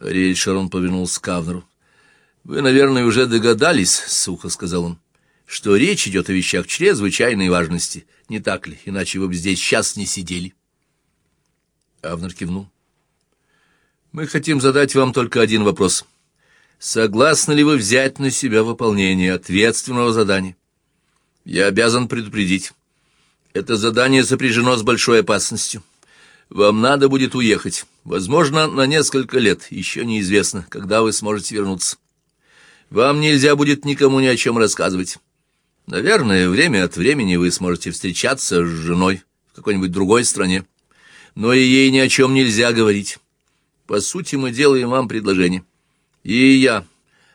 Ариэль Шарон повернулся к Авнеру. «Вы, наверное, уже догадались, — сухо сказал он, — что речь идет о вещах чрезвычайной важности, не так ли, иначе вы бы здесь сейчас не сидели». Авнер кивнул. «Мы хотим задать вам только один вопрос. Согласны ли вы взять на себя выполнение ответственного задания? Я обязан предупредить. Это задание сопряжено с большой опасностью. Вам надо будет уехать, возможно, на несколько лет, еще неизвестно, когда вы сможете вернуться. Вам нельзя будет никому ни о чем рассказывать. Наверное, время от времени вы сможете встречаться с женой в какой-нибудь другой стране, но и ей ни о чем нельзя говорить. По сути, мы делаем вам предложение. И я,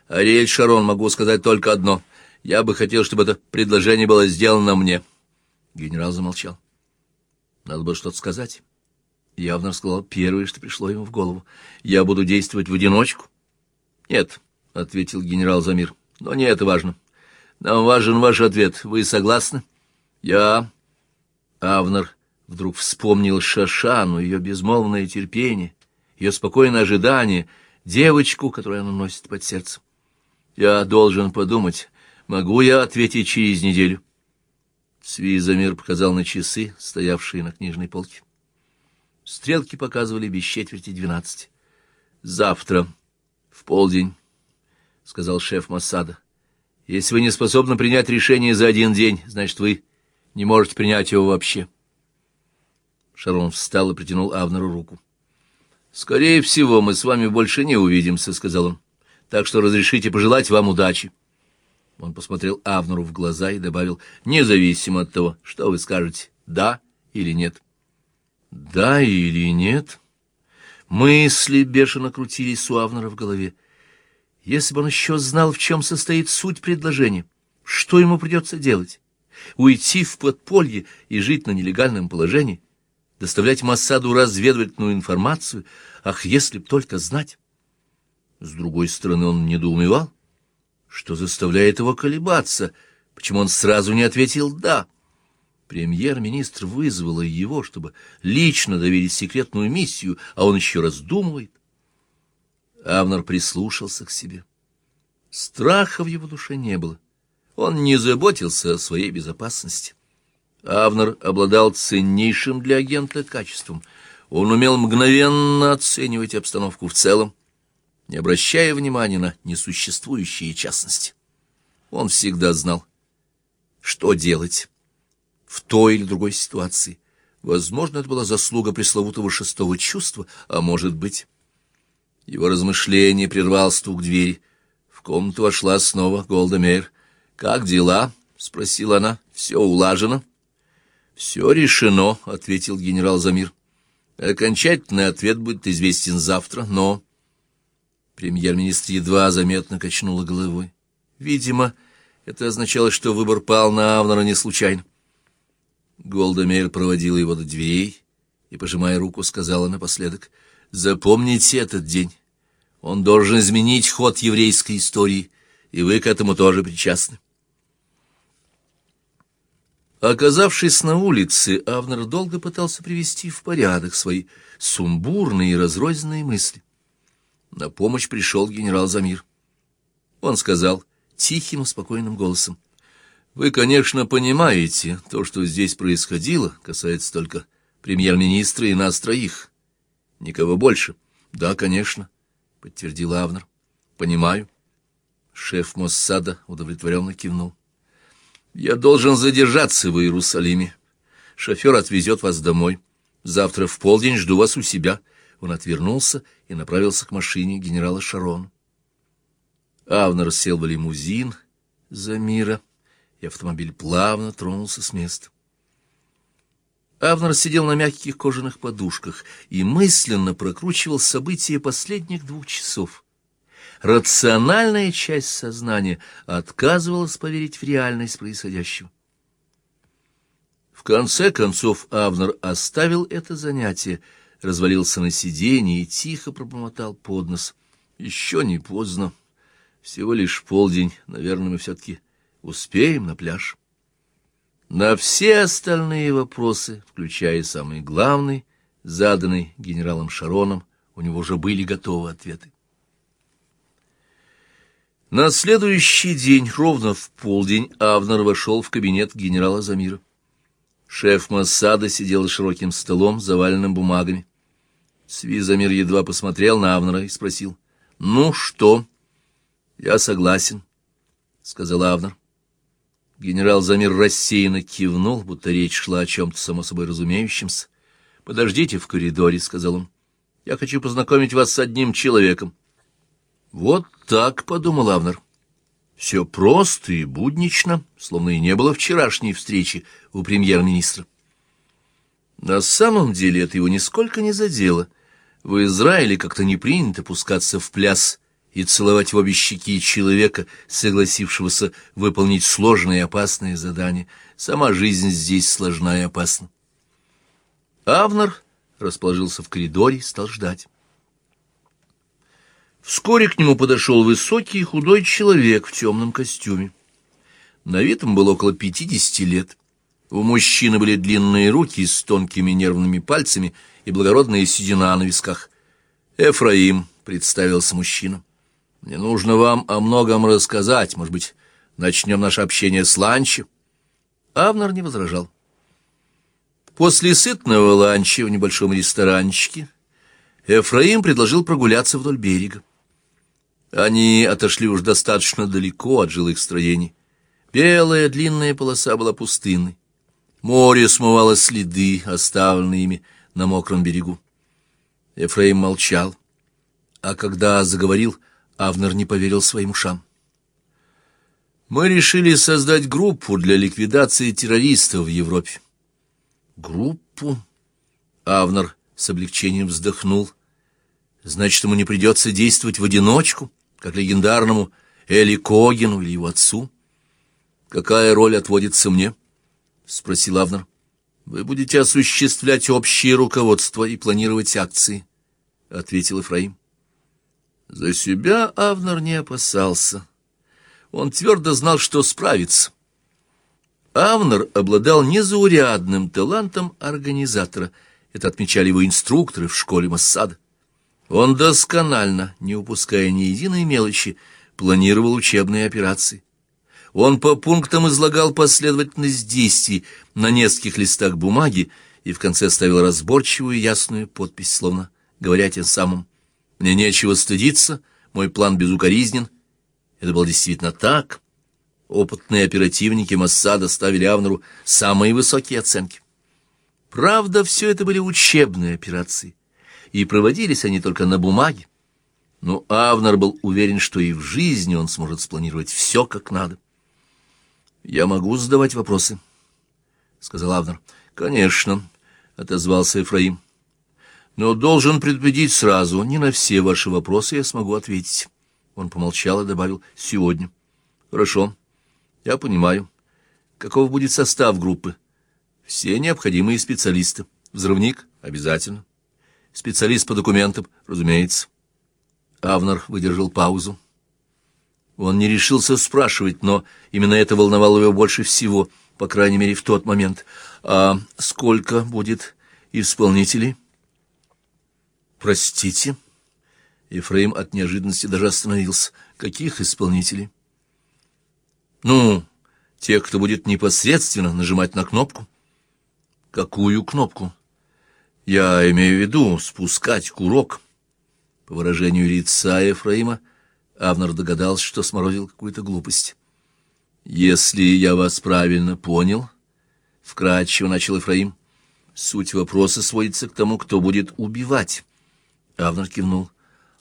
Ариэль Шарон, могу сказать только одно. Я бы хотел, чтобы это предложение было сделано мне. Генерал замолчал. Надо было что-то сказать. Явно сказал первое, что пришло ему в голову. «Я буду действовать в одиночку?» «Нет», — ответил генерал Замир. «Но не это важно. Нам важен ваш ответ. Вы согласны?» «Я...» Авнер вдруг вспомнил Шашану, ее безмолвное терпение, ее спокойное ожидание, девочку, которую она носит под сердцем. «Я должен подумать, могу я ответить через неделю?» Свизамир показал на часы, стоявшие на книжной полке. Стрелки показывали без четверти двенадцать. «Завтра, в полдень», — сказал шеф Массада. «Если вы не способны принять решение за один день, значит, вы не можете принять его вообще». Шарон встал и протянул Авнеру руку. «Скорее всего, мы с вами больше не увидимся», — сказал он. «Так что разрешите пожелать вам удачи». Он посмотрел Авнеру в глаза и добавил, «Независимо от того, что вы скажете, да или нет». Да или нет? Мысли бешено крутились у Авнера в голове. Если бы он еще знал, в чем состоит суть предложения, что ему придется делать? Уйти в подполье и жить на нелегальном положении? Доставлять Массаду разведывательную информацию? Ах, если б только знать! С другой стороны, он недоумевал, что заставляет его колебаться, почему он сразу не ответил «да». Премьер-министр вызвала его, чтобы лично доверить секретную миссию, а он еще раздумывает. Авнер прислушался к себе. Страха в его душе не было. Он не заботился о своей безопасности. Авнер обладал ценнейшим для агента качеством. Он умел мгновенно оценивать обстановку в целом, не обращая внимания на несуществующие частности. Он всегда знал, что делать в той или другой ситуации. Возможно, это была заслуга пресловутого шестого чувства, а может быть... Его размышление прервал стук двери. В комнату вошла снова Голда Мейер. «Как дела?» — спросила она. «Все улажено?» «Все решено», — ответил генерал Замир. «Окончательный ответ будет известен завтра, но...» Премьер-министр едва заметно качнула головой. Видимо, это означало, что выбор пал на Авнера не случайно. Голдомейр проводила его до дверей и, пожимая руку, сказала напоследок, «Запомните этот день. Он должен изменить ход еврейской истории, и вы к этому тоже причастны». Оказавшись на улице, Авнер долго пытался привести в порядок свои сумбурные и разрозненные мысли. На помощь пришел генерал Замир. Он сказал тихим и спокойным голосом, вы, конечно, понимаете, то, что здесь происходило, касается только премьер-министра и нас троих. Никого больше. Да, конечно, — подтвердил Авнер. Понимаю. Шеф Моссада удовлетворенно кивнул. Я должен задержаться в Иерусалиме. Шофер отвезет вас домой. Завтра в полдень жду вас у себя. Он отвернулся и направился к машине генерала Шарона. Авнер сел в лимузин за мира и автомобиль плавно тронулся с места. Авнер сидел на мягких кожаных подушках и мысленно прокручивал события последних двух часов. Рациональная часть сознания отказывалась поверить в реальность происходящего. В конце концов Авнер оставил это занятие, развалился на сиденье и тихо пробормотал под нос. «Еще не поздно. Всего лишь полдень. Наверное, мы все-таки Успеем на пляж. На все остальные вопросы, включая самый главный, заданный генералом Шароном, у него уже были готовы ответы. На следующий день, ровно в полдень, Авнер вошел в кабинет генерала Замира. Шеф Массада сидел за широким столом, заваленным бумагами. Свизамир едва посмотрел на Авнера и спросил. — Ну что? — Я согласен, — сказал Авнер. Генерал Замир рассеянно кивнул, будто речь шла о чем-то само собой разумеющемся. — Подождите в коридоре, — сказал он. — Я хочу познакомить вас с одним человеком. — Вот так, — подумал Авнер. Все просто и буднично, словно и не было вчерашней встречи у премьер-министра. На самом деле это его нисколько не задело. В Израиле как-то не принято пускаться в пляс и целовать в обе щеки человека, согласившегося выполнить сложное и опасное задание. Сама жизнь здесь сложна и опасна. Авнер расположился в коридоре и стал ждать. Вскоре к нему подошел высокий и худой человек в темном костюме. На вид ему было около пятидесяти лет. У мужчины были длинные руки с тонкими нервными пальцами и благородная седина на висках. «Эфраим», — представился мужчина, — «мне нужно вам о многом рассказать. Может быть, начнем наше общение с ланча?» Авнер не возражал. После сытного ланча в небольшом ресторанчике Эфраим предложил прогуляться вдоль берега. Они отошли уж достаточно далеко от жилых строений. Белая длинная полоса была пустынной. Море смывало следы, оставленные ими на мокром берегу. Ефраим молчал, а когда заговорил, Авнер не поверил своим ушам. Мы решили создать группу для ликвидации террористов в Европе. Группу? Авнер с облегчением вздохнул. Значит, ему не придется действовать в одиночку? как легендарному Эли Когину или его отцу. «Какая роль отводится мне?» — спросил Авнер. «Вы будете осуществлять общее руководство и планировать акции», — ответил Ефраим. За себя Авнер не опасался. Он твердо знал, что справится. Авнер обладал незаурядным талантом организатора. Это отмечали его инструкторы в школе Массада. Он досконально, не упуская ни единой мелочи, планировал учебные операции. Он по пунктам излагал последовательность действий на нескольких листах бумаги и в конце ставил разборчивую ясную подпись, словно говоря тем самым «Мне нечего стыдиться, мой план безукоризнен». Это было действительно так. Опытные оперативники Моссада ставили Авнеру самые высокие оценки. Правда, все это были учебные операции и проводились они только на бумаге. Но Авнер был уверен, что и в жизни он сможет спланировать все как надо. «Я могу задавать вопросы», — сказал Авнер. «Конечно», — отозвался Ефраим. «Но должен предупредить сразу, не на все ваши вопросы я смогу ответить». Он помолчал и добавил «сегодня». «Хорошо, я понимаю. Каков будет состав группы?» «Все необходимые специалисты. Взрывник? Обязательно. Специалист по документам, разумеется. Авнер выдержал паузу. Он не решился спрашивать, но именно это волновало его больше всего, по крайней мере, в тот момент. А сколько будет исполнителей? Простите? Ефраим от неожиданности даже остановился. Каких исполнителей? Ну, тех, кто будет непосредственно нажимать на кнопку. Какую кнопку? Я имею в виду спускать курок. По выражению лица Ефраима, Авнер догадался, что сморозил какую-то глупость. «Если я вас правильно понял», — вкратчиво начал Ефраим, — «суть вопроса сводится к тому, кто будет убивать». Авнер кивнул.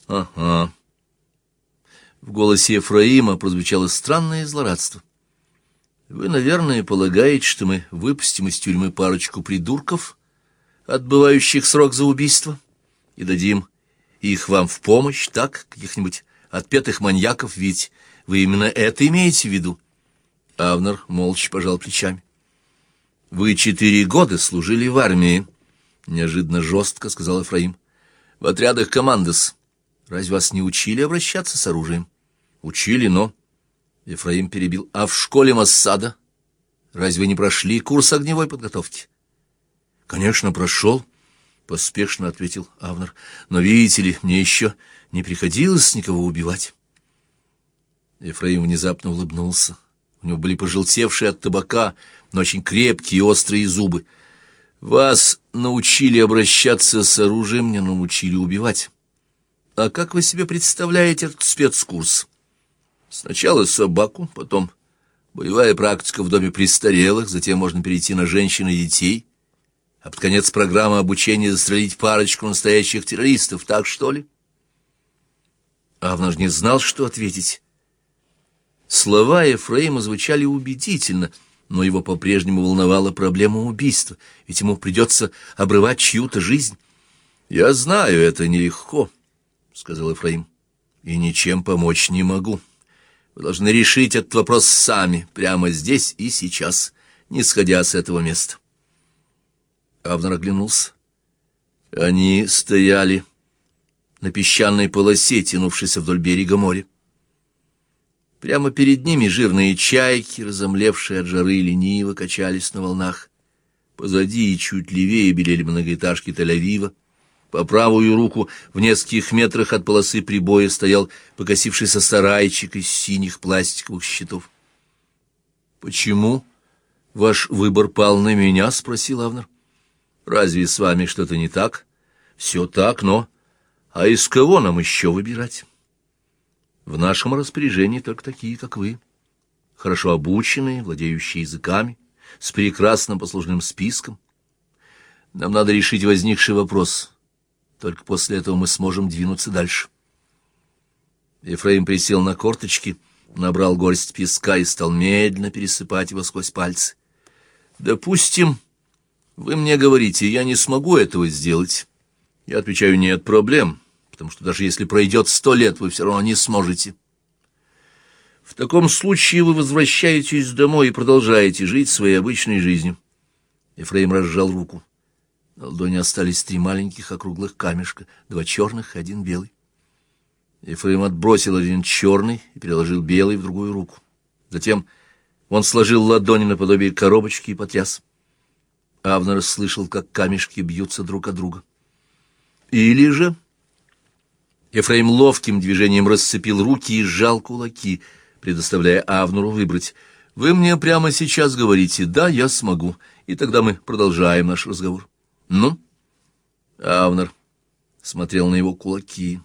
«Ага». В голосе Ефраима прозвучало странное злорадство. «Вы, наверное, полагаете, что мы выпустим из тюрьмы парочку придурков?» отбывающих срок за убийство, и дадим их вам в помощь, так, каких-нибудь отпетых маньяков, ведь вы именно это имеете в виду. Авнер молча пожал плечами. «Вы четыре года служили в армии», — неожиданно жестко сказал Ефраим. «В отрядах командос. Разве вас не учили обращаться с оружием?» «Учили, но...» Ефраим перебил. «А в школе Массада? Разве не прошли курс огневой подготовки?» — Конечно, прошел, — поспешно ответил Авнер. — Но, видите ли, мне еще не приходилось никого убивать. Ефраим внезапно улыбнулся. У него были пожелтевшие от табака, но очень крепкие и острые зубы. Вас научили обращаться с оружием, не научили убивать. А как вы себе представляете этот спецкурс? Сначала собаку, потом боевая практика в доме престарелых, затем можно перейти на женщин и детей, а под конец программа обучения застрелить парочку настоящих террористов, так что ли? Авнаж не знал, что ответить. Слова Ефраима звучали убедительно, но его по-прежнему волновала проблема убийства, ведь ему придется обрывать чью-то жизнь. «Я знаю, это нелегко», — сказал Ефраим, — «и ничем помочь не могу. Вы должны решить этот вопрос сами, прямо здесь и сейчас, не сходя с этого места». Авнер оглянулся. Они стояли на песчаной полосе, тянувшейся вдоль берега моря. Прямо перед ними жирные чайки, разомлевшие от жары, лениво качались на волнах. Позади и чуть левее белели многоэтажки Тель-Авива. По правую руку, в нескольких метрах от полосы прибоя, стоял покосившийся сарайчик из синих пластиковых щитов. «Почему ваш выбор пал на меня?» — спросил Авнер. «Разве с вами что-то не так?» «Все так, но...» «А из кого нам еще выбирать?» В нашем распоряжении только такие, как вы, хорошо обученные, владеющие языками, с прекрасным послужным списком. Нам надо решить возникший вопрос. Только после этого мы сможем двинуться дальше. Ефраим присел на корточки, набрал горсть песка и стал медленно пересыпать его сквозь пальцы. «Допустим, вы мне говорите, я не смогу этого сделать. Я отвечаю, нет проблем потому что даже если пройдет сто лет, вы все равно не сможете. В таком случае вы возвращаетесь домой и продолжаете жить своей обычной жизнью. Ефраим разжал руку. На ладони остались три маленьких округлых камешка, два черных и один белый. Ефраим отбросил один черный и переложил белый в другую руку. Затем он сложил ладони наподобие коробочки и потряс. Авнер слышал, как камешки бьются друг от друга. Или же Ефраим ловким движением расцепил руки и сжал кулаки, предоставляя Авнуру выбрать. «Вы мне прямо сейчас говорите, да, я смогу, и тогда мы продолжаем наш разговор». «Ну?» Авнер смотрел на его кулаки,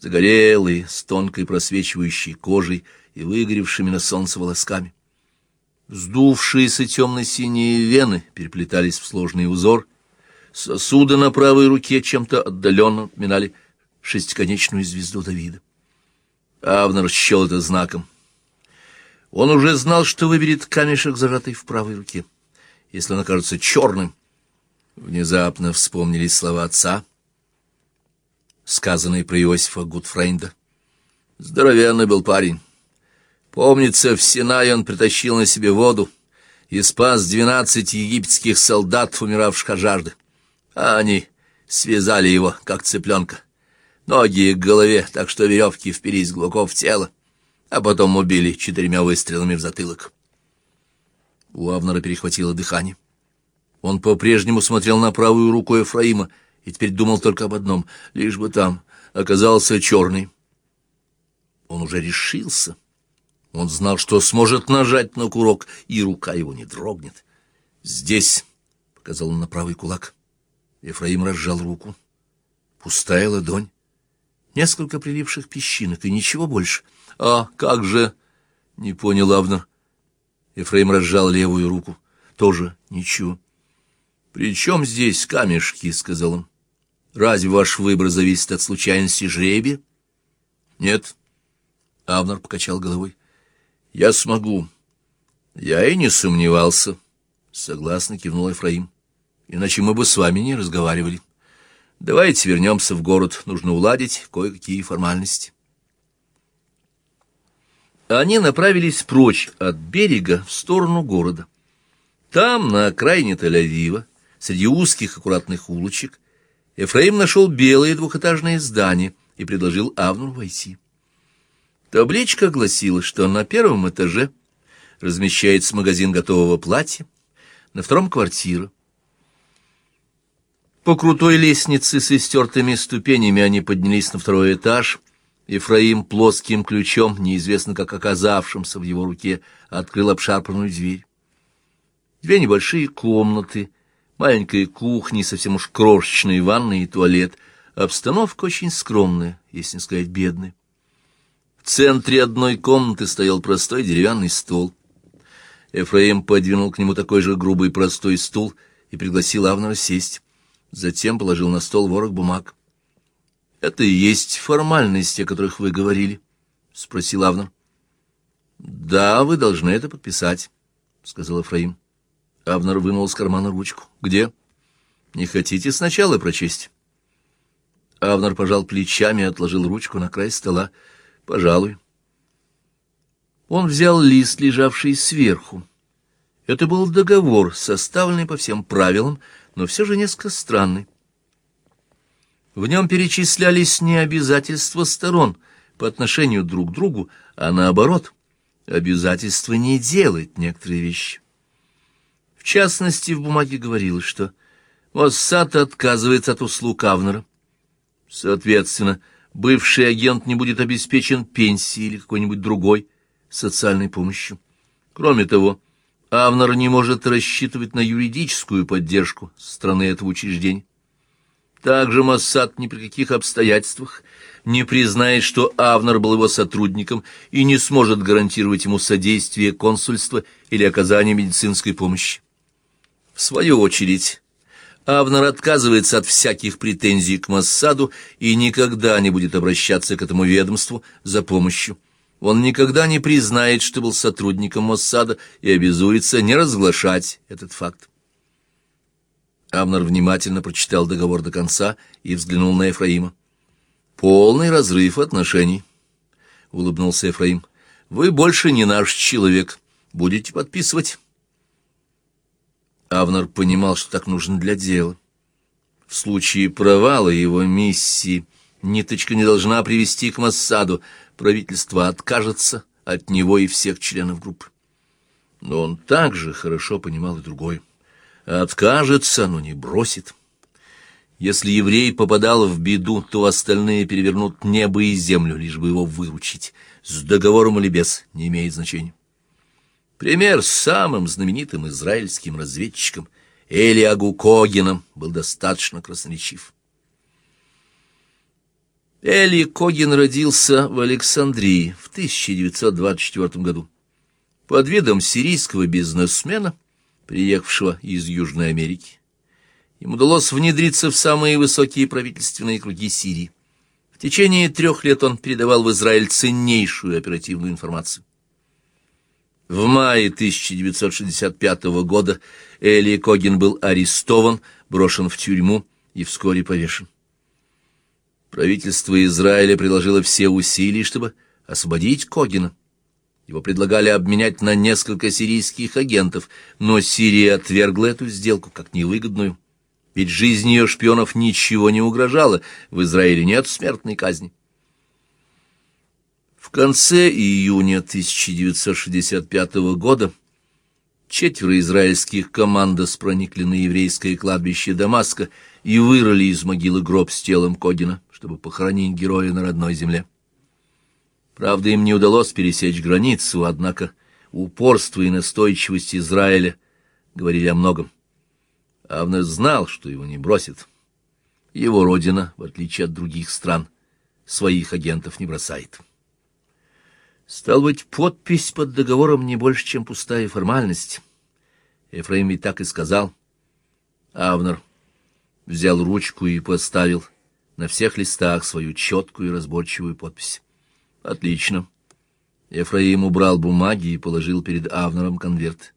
загорелые, с тонкой просвечивающей кожей и выгоревшими на солнце волосками. Сдувшиеся темно-синие вены переплетались в сложный узор, сосуды на правой руке чем-то отдаленно напоминали шестиконечную звезду Давида. Авнер счел это знаком. Он уже знал, что выберет камешек, зажатый в правой руке. Если он окажется черным, внезапно вспомнились слова отца, сказанные про Иосифа Гудфрейнда. Здоровенный был парень. Помнится, в Синае он притащил на себе воду и спас двенадцать египетских солдат, умиравших от жажды. А они связали его, как цыпленка, ноги к голове, так что веревки впились глубоко в тело, а потом убили четырьмя выстрелами в затылок. У Авнера перехватило дыхание. Он по-прежнему смотрел на правую руку Ефраима и теперь думал только об одном — лишь бы там оказался черный. Он уже решился. Он знал, что сможет нажать на курок, и рука его не дрогнет. «Здесь», — показал он на правый кулак. Ефраим разжал руку. Пустая ладонь несколько прилипших песчинок и ничего больше. А как же... — не понял Авнер. Ефраим разжал левую руку. Тоже ничего. — При чем здесь камешки? — сказал он. — Разве ваш выбор зависит от случайности жребия? — Нет. Авнер покачал головой. — Я смогу. — Я и не сомневался. Согласно кивнул Ефраим. — Иначе мы бы с вами не разговаривали. — Давайте вернемся в город, нужно уладить кое-какие формальности. Они направились прочь от берега в сторону города. Там, на окраине Тель-Авива, среди узких аккуратных улочек, Ефраим нашел белое двухэтажное здание и предложил Авнуру войти. Табличка гласила, что на первом этаже размещается магазин готового платья, на втором — квартира. По крутой лестнице с истертыми ступенями они поднялись на второй этаж Ефраим плоским ключом, неизвестно как оказавшимся в его руке, открыл обшарпанную дверь. Две небольшие комнаты, маленькая кухня, совсем уж крошечная ванная и туалет. Обстановка очень скромная, если не сказать бедная. В центре одной комнаты стоял простой деревянный стол. Ефраим подвинул к нему такой же грубый простой стул и пригласил Авнера сесть. Затем положил на стол ворох бумаг. Это и есть формальности, о которых вы говорили? — спросил Авнер. — Да, вы должны это подписать, — сказал Ефраим. Авнер вынул из кармана ручку. — Где? — Не хотите сначала прочесть? Авнер пожал плечами и отложил ручку на край стола. — Пожалуй. Он взял лист, лежавший сверху. Это был договор, составленный по всем правилам, но все же несколько странный. В нем перечислялись не обязательства сторон по отношению друг к другу, а наоборот, обязательства не делать некоторые вещи. В частности, в бумаге говорилось, что Моссад отказывается от услуг Авнера. Соответственно, бывший агент не будет обеспечен пенсией или какой-нибудь другой социальной помощью. Кроме того, Авнер не может рассчитывать на юридическую поддержку со стороны этого учреждения. Также Моссад ни при каких обстоятельствах не признает, что Авнер был его сотрудником и не сможет гарантировать ему содействие консульства или оказание медицинской помощи. В свою очередь, Авнер отказывается от всяких претензий к Моссаду и никогда не будет обращаться к этому ведомству за помощью. Он никогда не признает, что был сотрудником Моссада и обязуется не разглашать этот факт. Авнер внимательно прочитал договор до конца и взглянул на Ефраима. «Полный разрыв отношений», — улыбнулся Ефраим. «Вы больше не наш человек. Будете подписывать?» Авнер понимал, что так нужно для дела. В случае провала его миссии ниточка не должна привести к Массаду. Правительство откажется от него и всех членов группы. Но он также хорошо понимал и другое. Откажется, но не бросит. Если еврей попадал в беду, то остальные перевернут небо и землю, лишь бы его выручить. С договором или без, не имеет значения. Пример с самым знаменитым израильским разведчиком Элиагу Когином был достаточно красноречив. Эли Когин родился в Александрии в 1924 году. Под видом сирийского бизнесмена приехавшего из Южной Америки. Ему удалось внедриться в самые высокие правительственные круги Сирии. В течение трех лет он передавал в Израиль ценнейшую оперативную информацию. В мае 1965 года Эли Когин был арестован, брошен в тюрьму и вскоре повешен. Правительство Израиля приложило все усилия, чтобы освободить Когина. Его предлагали обменять на несколько сирийских агентов, но Сирия отвергла эту сделку как невыгодную. Ведь жизни ее шпионов ничего не угрожало, в Израиле нет смертной казни. В конце июня 1965 года четверо израильских командос проникли на еврейское кладбище Дамаска и вырыли из могилы гроб с телом Кодина, чтобы похоронить героя на родной земле. Правда, им не удалось пересечь границу, однако упорство и настойчивость Израиля говорили о многом. Авнер знал, что его не бросит. Его родина, в отличие от других стран, своих агентов не бросает. Стал быть, подпись под договором не больше, чем пустая формальность. Ефраим ведь так и сказал. Авнер взял ручку и поставил на всех листах свою четкую и разборчивую подпись. Отлично. Ефраим убрал бумаги и положил перед Авнером конверт.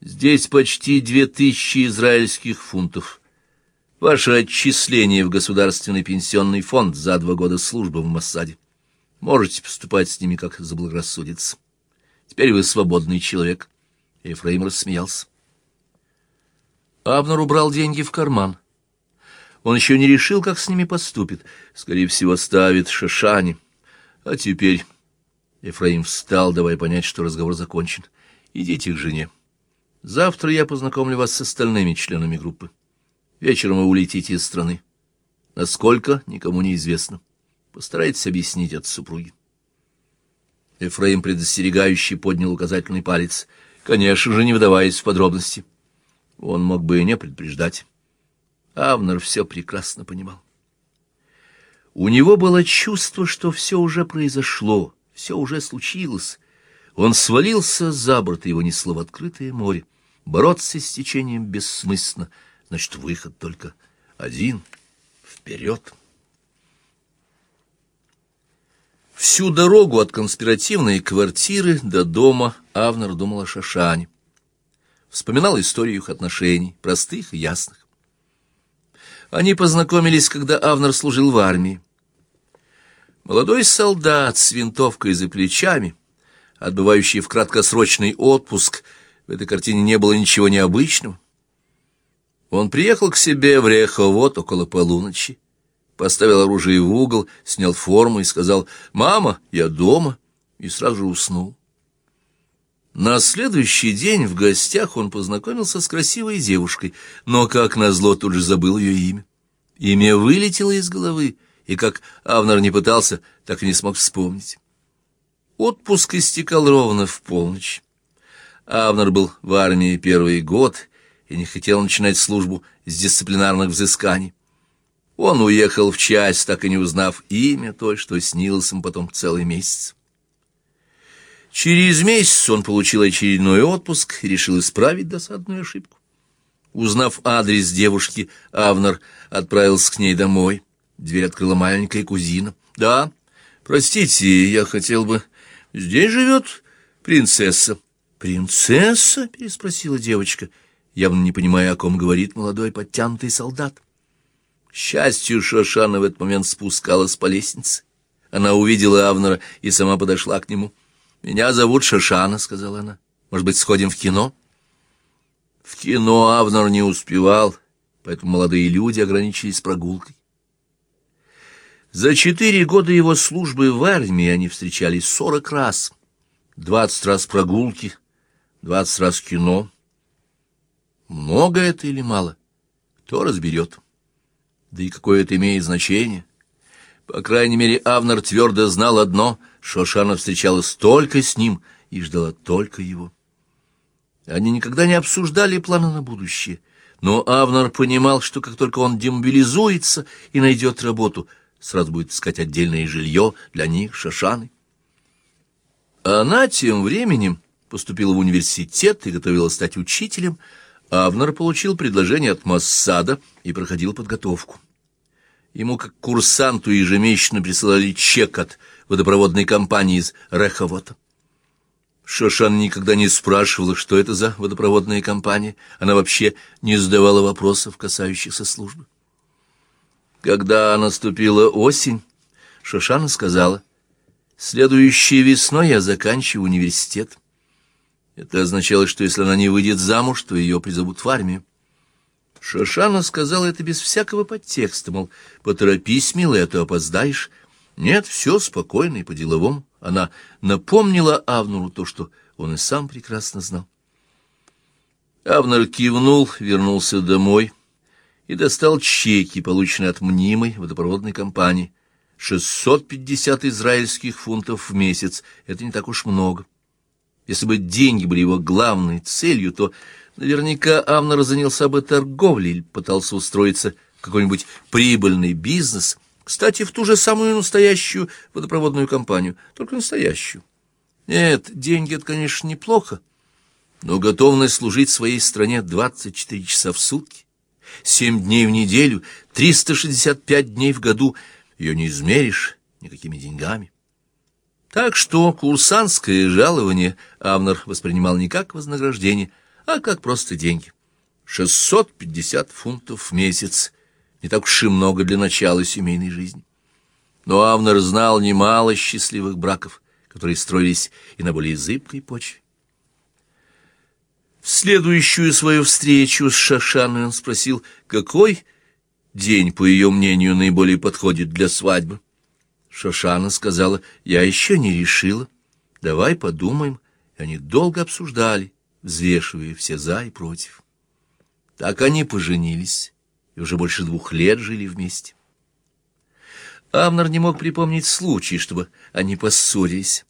Здесь почти две тысячи израильских фунтов. Ваше отчисление в Государственный пенсионный фонд за два года службы в Моссаде. Можете поступать с ними, как заблагорассудится. Теперь вы свободный человек. Ефраим рассмеялся. Авнер убрал деньги в карман. Он еще не решил, как с ними поступит. Скорее всего, ставит Шашани. А теперь... Ефраим встал, давая понять, что разговор закончен. Идите к жене. Завтра я познакомлю вас с остальными членами группы. Вечером вы улетите из страны. Насколько, никому не известно. Постарайтесь объяснить это супруге. Эфраим предостерегающий поднял указательный палец, конечно же, не вдаваясь в подробности. Он мог бы и не предупреждать. Авнер все прекрасно понимал. У него было чувство, что все уже произошло, все уже случилось. Он свалился за борт, его несло в открытое море. Бороться с течением бессмысленно, значит, выход только один — вперед. Всю дорогу от конспиративной квартиры до дома Авнер думал о Шашане. Вспоминал историю их отношений, простых и ясных. Они познакомились, когда Авнер служил в армии. Молодой солдат с винтовкой за плечами, отбывающий в краткосрочный отпуск, в этой картине не было ничего необычного. Он приехал к себе в Реховод около полуночи, поставил оружие в угол, снял форму и сказал «Мама, я дома», и сразу же уснул. На следующий день в гостях он познакомился с красивой девушкой, но, как назло, тут же забыл ее имя. Имя вылетело из головы, и как Авнер не пытался, так и не смог вспомнить. Отпуск истекал ровно в полночь. Авнер был в армии первый год и не хотел начинать службу с дисциплинарных взысканий. Он уехал в часть, так и не узнав имя той, что снилось ему потом целый месяц. Через месяц он получил очередной отпуск и решил исправить досадную ошибку. Узнав адрес девушки, Авнер отправился к ней домой. Дверь открыла маленькая кузина. «Да, простите, я хотел бы...» «Здесь живет принцесса». «Принцесса?» — переспросила девочка, явно не понимая, о ком говорит молодой подтянутый солдат. Счастью, Шошана в этот момент спускалась по лестнице. Она увидела Авнера и сама подошла к нему. «Меня зовут Шошана», — сказала она. «Может быть, сходим в кино?» В кино Авнер не успевал, поэтому молодые люди ограничились прогулкой. За четыре года его службы в армии они встречались сорок раз. Двадцать раз прогулки, двадцать раз кино. Много это или мало? Кто разберет? Да и какое это имеет значение? По крайней мере, Авнер твердо знал одно — Шошана встречалась только с ним и ждала только его. Они никогда не обсуждали планы на будущее, но Авнер понимал, что как только он демобилизуется и найдет работу, сразу будет искать отдельное жилье для них, Шошаны. Она тем временем поступила в университет и готовилась стать учителем, Авнер получил предложение от Моссада и проходил подготовку. Ему, как курсанту, ежемесячно присылали чек от водопроводной компании из Реховота. Шошан никогда не спрашивала, что это за водопроводная компания. Она вообще не задавала вопросов, касающихся службы. Когда наступила осень, Шошана сказала, «Следующей весной я заканчиваю университет». Это означало, что если она не выйдет замуж, то ее призовут в армию. Шошана сказала это без всякого подтекста, мол, поторопись, милая, а то опоздаешь. Нет, все спокойно и по-деловому. Она напомнила Авнуру то, что он и сам прекрасно знал. Авнер кивнул, вернулся домой и достал чеки, полученные от мнимой водопроводной компании. 650 израильских фунтов в месяц — это не так уж много. Если бы деньги были его главной целью, то наверняка Авнер занялся бы торговлей или пытался устроиться в какой-нибудь прибыльный бизнес, кстати, в ту же самую настоящую водопроводную компанию, только настоящую. Нет, деньги — это, конечно, неплохо, но готовность служить своей стране 24 часа в сутки, 7 дней в неделю, 365 дней в году — ее не измеришь никакими деньгами. Так что курсантское жалование Авнер воспринимал не как вознаграждение, а как просто деньги. 650 фунтов в месяц. Не так уж и много для начала семейной жизни. Но Авнер знал немало счастливых браков, которые строились и на более зыбкой почве. В следующую свою встречу с Шашаной он спросил, какой день, по ее мнению, наиболее подходит для свадьбы. Шошана сказала, я еще не решила. Давай подумаем. И они долго обсуждали, взвешивая все за и против. Так они поженились и уже больше двух лет жили вместе. Авнер не мог припомнить случай, чтобы они поссорились.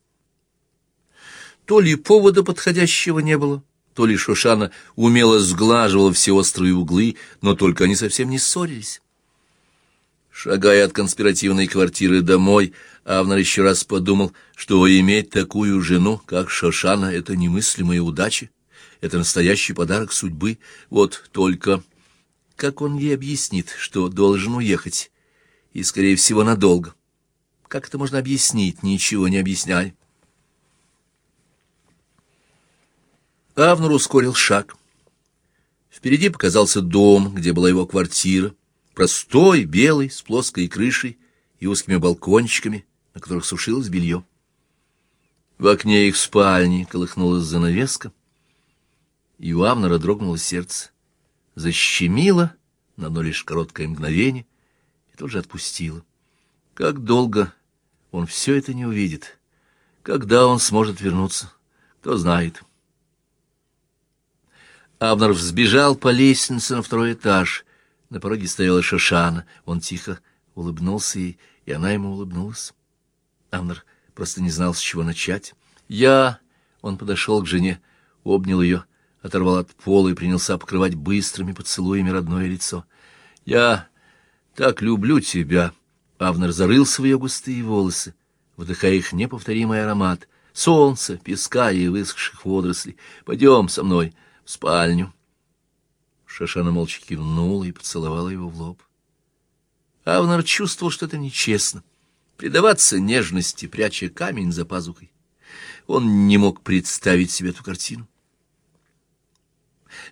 То ли повода подходящего не было, то ли Шошана умело сглаживала все острые углы, но только они совсем не ссорились. Шагая от конспиративной квартиры домой, Авнер еще раз подумал, что иметь такую жену, как Шошана, — это немыслимая удача, это настоящий подарок судьбы. Вот только как он ей объяснит, что должен уехать, и, скорее всего, надолго? Как это можно объяснить, ничего не объясняя? Авнур ускорил шаг. Впереди показался дом, где была его квартира, простой, белый, с плоской крышей и узкими балкончиками, на которых сушилось белье. В окне их спальни колыхнулась занавеска, и у Авнера дрогнуло сердце. Защемило на одно лишь короткое мгновение и тут же отпустило. Как долго он все это не увидит? Когда он сможет вернуться? Кто знает. Авнер взбежал по лестнице на второй этаж. На пороге стояла Шошана. Он тихо улыбнулся ей, и она ему улыбнулась. Авнер просто не знал, с чего начать. «Я...» — он подошел к жене, обнял ее, оторвал от пола и принялся покрывать быстрыми поцелуями родное лицо. «Я так люблю тебя!» Авнер зарылся в ее густые волосы, вдыхая их неповторимый аромат. Солнце, песка и высохших водорослей. «Пойдем со мной в спальню». Шашана молча кивнула и поцеловала его в лоб. Авнер чувствовал, что это нечестно. Предаваться нежности, пряча камень за пазухой. Он не мог представить себе эту картину.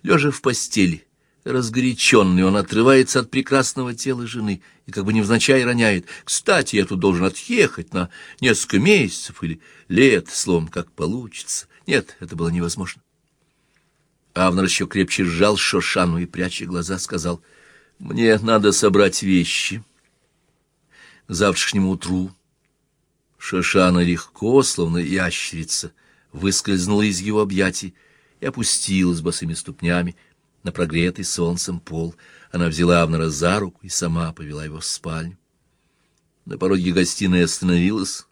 Лежа в постели, разгоряченный, он отрывается от прекрасного тела жены и как бы невзначай роняет. Кстати, я тут должен отъехать на несколько месяцев или лет, словом, как получится. Нет, это было невозможно. Авнер еще крепче сжал Шошану и, пряча глаза, сказал, «Мне надо собрать вещи. К завтрашнему утру». Шошана легко, словно ящерица, выскользнула из его объятий, и опустилась босыми ступнями на прогретый солнцем пол. Она взяла Авнера за руку и сама повела его в спальню. На пороге гостиной остановилась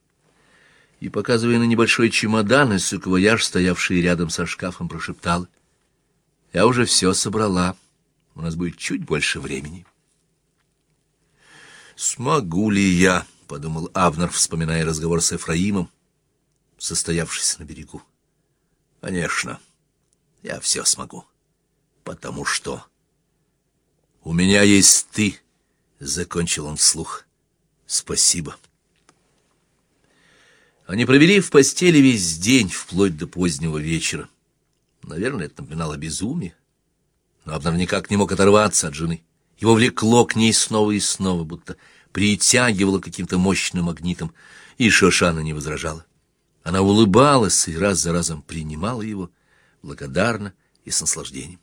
и, показывая на небольшой чемодан и саквояж, стоявший рядом со шкафом, прошептала. «Я уже все собрала. У нас будет чуть больше времени». «Смогу ли я?» — подумал Авнер, вспоминая разговор с Эфраимом, состоявшийся на берегу. «Конечно». Я все смогу. Потому что... У меня есть ты, — закончил он вслух. Спасибо. Они провели в постели весь день, вплоть до позднего вечера. Наверное, это напоминало безумие. Но Абнер никак не мог оторваться от жены. Его влекло к ней снова и снова, будто притягивало каким-то мощным магнитом, и Шошана не возражала. Она улыбалась и раз за разом принимала его, благодарно и с наслаждением.